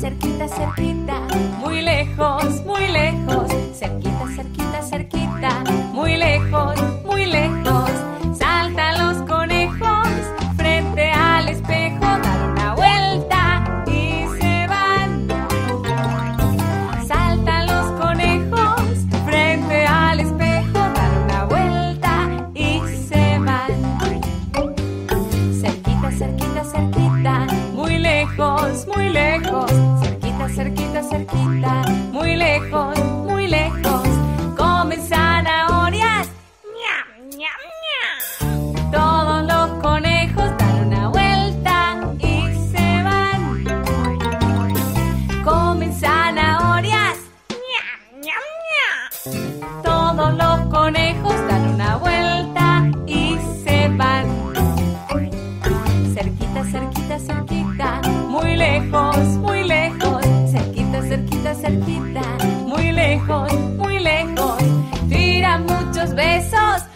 cerquita, cerquita, muy lejos, muy lejos, cerquita, cerquita, cerquita, muy lejos, muy lejos. Saltan los conejos frente al espejo, dan una vuelta y se van. Saltan los conejos frente al espejo, dan una vuelta y se van. Cerquita, cerquita, cerquita, muy lejos, muy lejos. zanahorias. Todos los conejos dan una vuelta y se van. Cerquita, cerquita, cerquita, muy lejos, muy lejos. Cerquita, cerquita, cerquita, muy lejos, muy lejos. Tira muchos besos.